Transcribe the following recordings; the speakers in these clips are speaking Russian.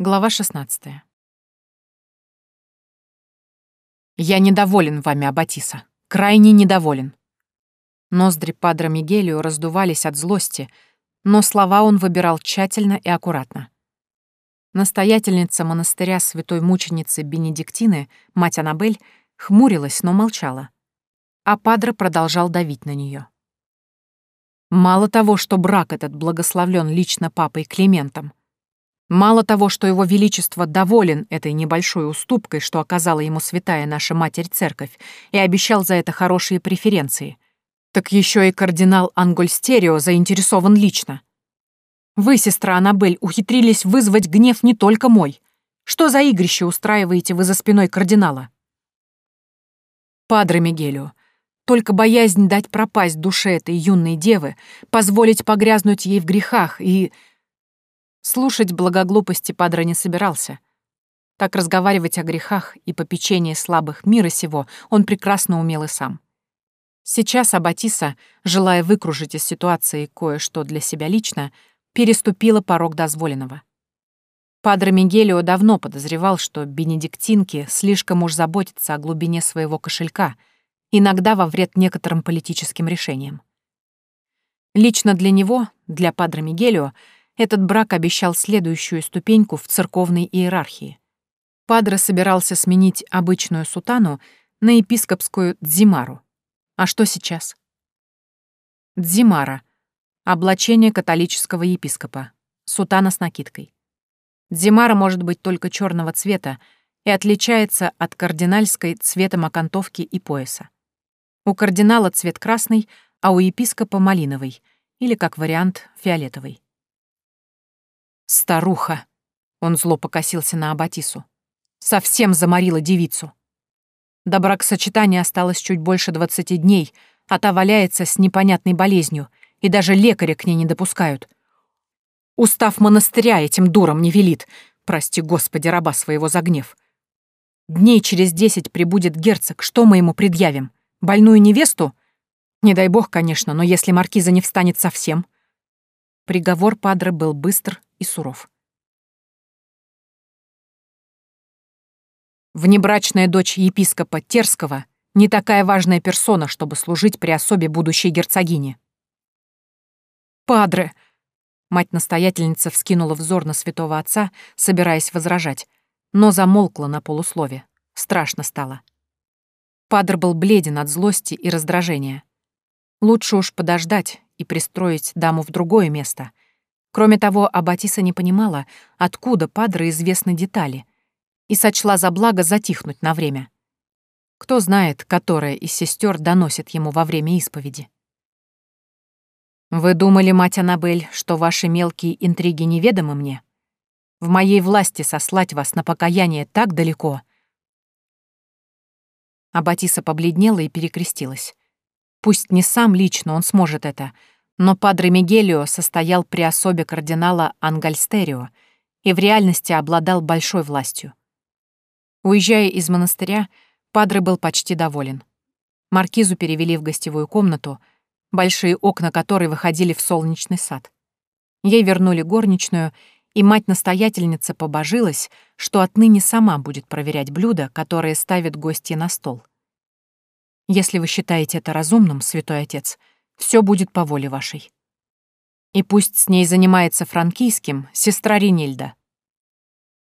Глава 16. «Я недоволен вами, Аббатиса. Крайне недоволен». Ноздри Падро Мигелио раздувались от злости, но слова он выбирал тщательно и аккуратно. Настоятельница монастыря святой мученицы Бенедиктины, мать Аннабель, хмурилась, но молчала. А Падро продолжал давить на нее. Мало того, что брак этот благословлен лично папой Климентом, Мало того, что его величество доволен этой небольшой уступкой, что оказала ему святая наша Матерь-Церковь, и обещал за это хорошие преференции, так еще и кардинал Ангольстерио заинтересован лично. Вы, сестра Аннабель, ухитрились вызвать гнев не только мой. Что за игрище устраиваете вы за спиной кардинала? Падре Мигелио, только боязнь дать пропасть душе этой юной девы, позволить погрязнуть ей в грехах и Слушать благоглупости Падре не собирался. Так разговаривать о грехах и попечении слабых мира сего он прекрасно умел и сам. Сейчас Аббатиса, желая выкружить из ситуации кое-что для себя лично, переступила порог дозволенного. Падре Мигелио давно подозревал, что бенедиктинки слишком уж заботятся о глубине своего кошелька, иногда во вред некоторым политическим решениям. Лично для него, для Падре Мигелио, этот брак обещал следующую ступеньку в церковной иерархии. Падре собирался сменить обычную сутану на епископскую дзимару. А что сейчас? Дзимара — облачение католического епископа, сутана с накидкой. Дзимара может быть только черного цвета и отличается от кардинальской цветом окантовки и пояса. У кардинала цвет красный, а у епископа — малиновый, или, как вариант, фиолетовый. Старуха. Он зло покосился на Абатису. Совсем заморила девицу. До бракосочетания осталось чуть больше двадцати дней, а та валяется с непонятной болезнью, и даже лекаря к ней не допускают. Устав монастыря этим дурам не велит, прости господи раба своего за гнев. Дней через десять прибудет герцог, что мы ему предъявим? Больную невесту? Не дай бог, конечно, но если маркиза не встанет совсем — Приговор Падре был быстр и суров. Внебрачная дочь епископа Терского не такая важная персона, чтобы служить при особе будущей герцогини. «Падре!» Мать-настоятельница вскинула взор на святого отца, собираясь возражать, но замолкла на полуслове. Страшно стало. Падр был бледен от злости и раздражения. Лучше уж подождать и пристроить даму в другое место. Кроме того, Аббатиса не понимала, откуда Падре известны детали, и сочла за благо затихнуть на время. Кто знает, которая из сестер доносит ему во время исповеди. «Вы думали, мать Аннабель, что ваши мелкие интриги неведомы мне? В моей власти сослать вас на покаяние так далеко?» Аббатиса побледнела и перекрестилась. Пусть не сам лично он сможет это, но Падре Мигелио состоял при особе кардинала Ангальстерио и в реальности обладал большой властью. Уезжая из монастыря, Падре был почти доволен. Маркизу перевели в гостевую комнату, большие окна которой выходили в солнечный сад. Ей вернули горничную, и мать-настоятельница побожилась, что отныне сама будет проверять блюда, которые ставят гости на стол. Если вы считаете это разумным, святой отец, все будет по воле вашей. И пусть с ней занимается франкийским сестра Ринильда.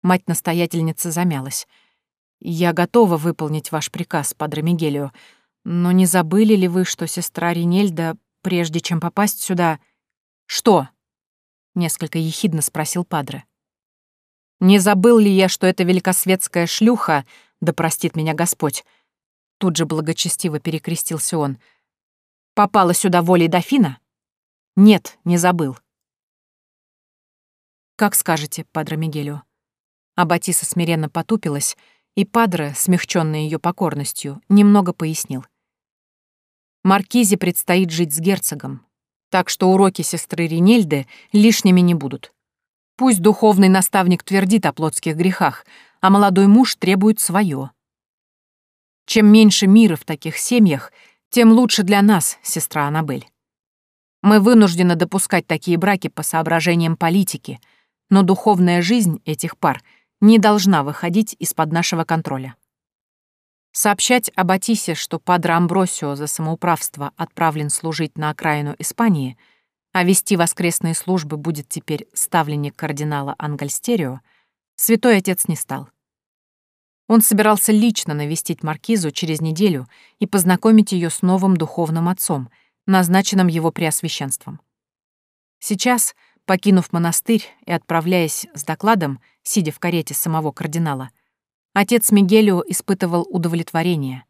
Мать-настоятельница замялась. «Я готова выполнить ваш приказ, Падре Мигелио, но не забыли ли вы, что сестра Ринельда, прежде чем попасть сюда...» «Что?» — несколько ехидно спросил Падре. «Не забыл ли я, что эта великосветская шлюха, да простит меня Господь, Тут же благочестиво перекрестился он. «Попала сюда волей дофина?» «Нет, не забыл». «Как скажете, Падре Мигелио». Аббатиса смиренно потупилась, и Падре, смягченный ее покорностью, немного пояснил. Маркизе предстоит жить с герцогом, так что уроки сестры Ринельды лишними не будут. Пусть духовный наставник твердит о плотских грехах, а молодой муж требует свое. Чем меньше мира в таких семьях, тем лучше для нас, сестра Аннабель. Мы вынуждены допускать такие браки по соображениям политики, но духовная жизнь этих пар не должна выходить из-под нашего контроля. Сообщать об Атисе, что Падре Амбросио за самоуправство отправлен служить на окраину Испании, а вести воскресные службы будет теперь ставленник кардинала Ангальстерио, святой отец не стал. Он собирался лично навестить маркизу через неделю и познакомить ее с новым духовным отцом, назначенным его преосвященством. Сейчас, покинув монастырь и отправляясь с докладом, сидя в карете самого кардинала, отец Мигелио испытывал удовлетворение.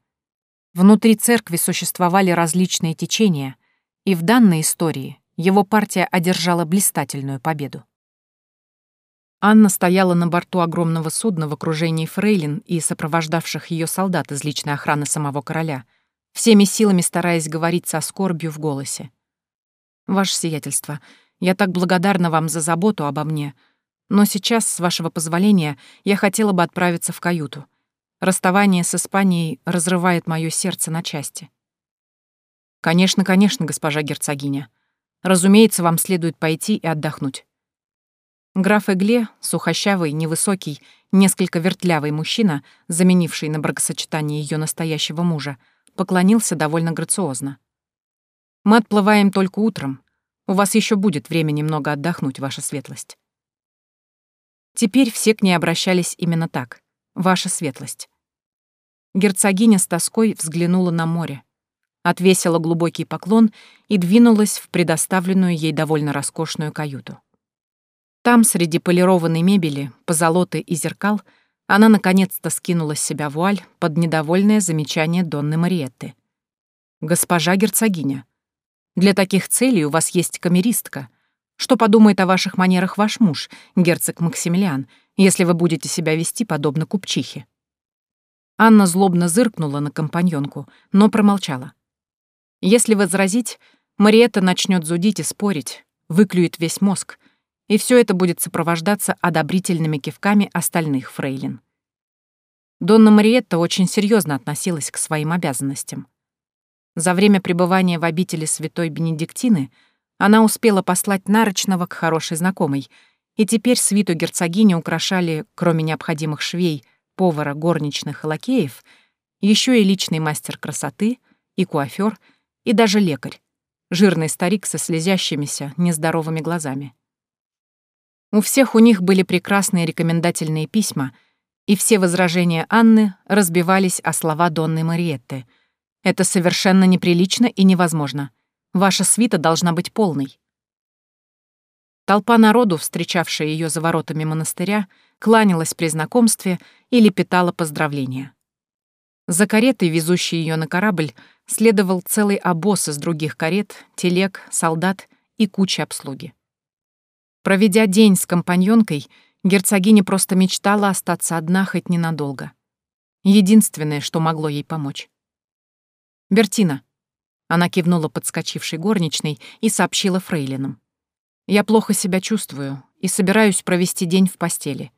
Внутри церкви существовали различные течения, и в данной истории его партия одержала блистательную победу. Анна стояла на борту огромного судна в окружении фрейлин и сопровождавших ее солдат из личной охраны самого короля, всеми силами стараясь говорить со скорбью в голосе. «Ваше сиятельство, я так благодарна вам за заботу обо мне, но сейчас, с вашего позволения, я хотела бы отправиться в каюту. Расставание с Испанией разрывает мое сердце на части». «Конечно, конечно, госпожа герцогиня. Разумеется, вам следует пойти и отдохнуть. Граф Эгле, сухощавый, невысокий, несколько вертлявый мужчина, заменивший на бракосочетание ее настоящего мужа, поклонился довольно грациозно. «Мы отплываем только утром. У вас еще будет время немного отдохнуть, ваша светлость». Теперь все к ней обращались именно так. «Ваша светлость». Герцогиня с тоской взглянула на море, отвесила глубокий поклон и двинулась в предоставленную ей довольно роскошную каюту. Там, среди полированной мебели, позолоты и зеркал, она наконец-то скинула с себя вуаль под недовольное замечание Донны Мариетты. «Госпожа герцогиня, для таких целей у вас есть камеристка. Что подумает о ваших манерах ваш муж, герцог Максимилиан, если вы будете себя вести подобно купчихе?» Анна злобно зыркнула на компаньонку, но промолчала. Если возразить, Мариетта начнет зудить и спорить, выклюет весь мозг, и все это будет сопровождаться одобрительными кивками остальных фрейлин. Донна Мариетта очень серьезно относилась к своим обязанностям. За время пребывания в обители святой Бенедиктины она успела послать нарочного к хорошей знакомой, и теперь свиту герцогини украшали, кроме необходимых швей, повара, горничных и лакеев, еще и личный мастер красоты, и куафер, и даже лекарь, жирный старик со слезящимися, нездоровыми глазами. У всех у них были прекрасные рекомендательные письма, и все возражения Анны разбивались о слова Донны Мариетты. «Это совершенно неприлично и невозможно. Ваша свита должна быть полной». Толпа народу, встречавшая ее за воротами монастыря, кланялась при знакомстве и лепетала поздравления. За каретой, везущей ее на корабль, следовал целый обоз из других карет, телег, солдат и куча обслуги. Проведя день с компаньонкой, герцогиня просто мечтала остаться одна хоть ненадолго. Единственное, что могло ей помочь. «Бертина», — она кивнула подскочившей горничной и сообщила фрейлинам. «Я плохо себя чувствую и собираюсь провести день в постели.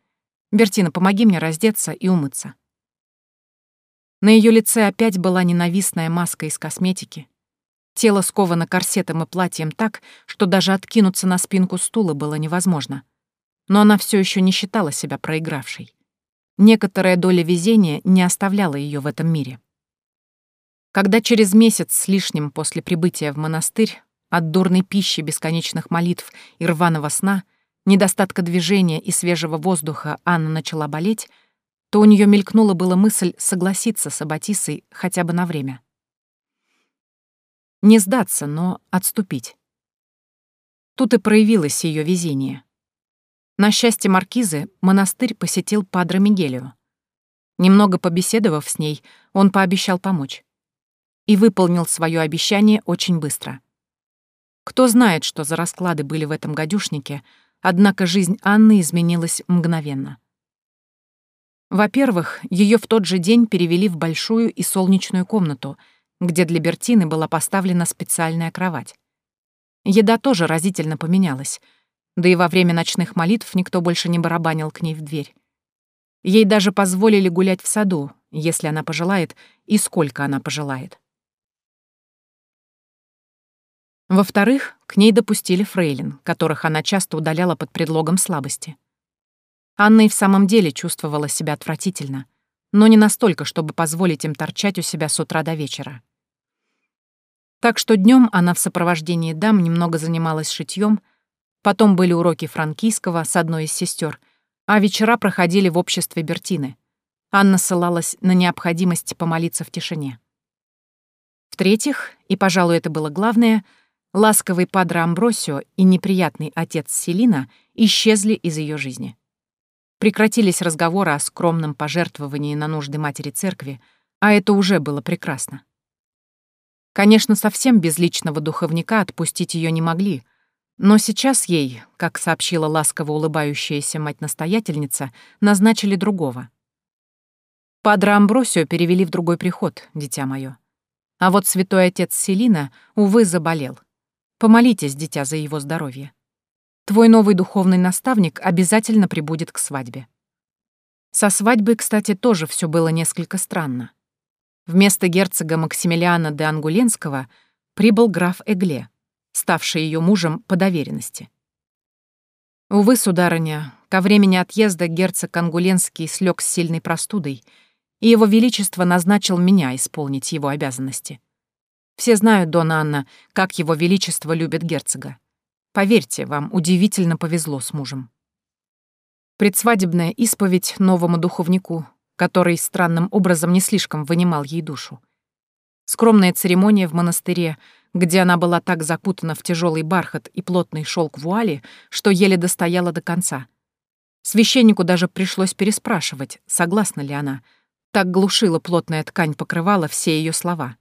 Бертина, помоги мне раздеться и умыться». На ее лице опять была ненавистная маска из косметики, Тело сковано корсетом и платьем так, что даже откинуться на спинку стула было невозможно. Но она все еще не считала себя проигравшей. Некоторая доля везения не оставляла ее в этом мире. Когда через месяц с лишним после прибытия в монастырь от дурной пищи, бесконечных молитв и рваного сна, недостатка движения и свежего воздуха Анна начала болеть, то у нее мелькнула была мысль согласиться с Аббатисой хотя бы на время. Не сдаться, но отступить. Тут и проявилось ее везение. На счастье маркизы монастырь посетил Падре Мигелио. Немного побеседовав с ней, он пообещал помочь. И выполнил свое обещание очень быстро. Кто знает, что за расклады были в этом гадюшнике, однако жизнь Анны изменилась мгновенно. Во-первых, ее в тот же день перевели в большую и солнечную комнату — где для Бертины была поставлена специальная кровать. Еда тоже разительно поменялась, да и во время ночных молитв никто больше не барабанил к ней в дверь. Ей даже позволили гулять в саду, если она пожелает и сколько она пожелает. Во-вторых, к ней допустили фрейлин, которых она часто удаляла под предлогом слабости. Анна и в самом деле чувствовала себя отвратительно, но не настолько, чтобы позволить им торчать у себя с утра до вечера. Так что днем она в сопровождении дам немного занималась шитьем, потом были уроки франкийского с одной из сестер, а вечера проходили в обществе Бертины. Анна ссылалась на необходимость помолиться в тишине. В-третьих, и, пожалуй, это было главное, ласковый падре Амбросио и неприятный отец Селина исчезли из ее жизни. Прекратились разговоры о скромном пожертвовании на нужды матери церкви, а это уже было прекрасно. Конечно, совсем без личного духовника отпустить ее не могли, но сейчас ей, как сообщила ласково улыбающаяся мать-настоятельница, назначили другого. Падре Амбросио перевели в другой приход, дитя мое. А вот святой отец Селина, увы, заболел. Помолитесь, дитя, за его здоровье. Твой новый духовный наставник обязательно прибудет к свадьбе. Со свадьбой, кстати, тоже все было несколько странно. Вместо герцога Максимилиана де Ангуленского прибыл граф Эгле, ставший ее мужем по доверенности. Увы, сударыня, ко времени отъезда герцог Ангуленский слег с сильной простудой, и его величество назначил меня исполнить его обязанности. Все знают, Дона Анна, как его величество любит герцога. Поверьте, вам удивительно повезло с мужем. Предсвадебная исповедь новому духовнику, который странным образом не слишком вынимал ей душу. Скромная церемония в монастыре, где она была так закутана в тяжелый бархат и плотный шелк вуали, что еле достояла до конца. Священнику даже пришлось переспрашивать, согласна ли она. Так глушила плотная ткань покрывала все ее слова.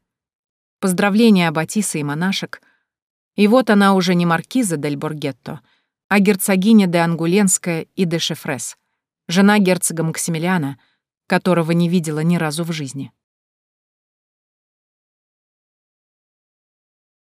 Поздравления Аббатисы и монашек. И вот она уже не маркиза дель Боргетто, а герцогиня де Ангуленская и де Шефрес, жена герцога Максимилиана — которого не видела ни разу в жизни.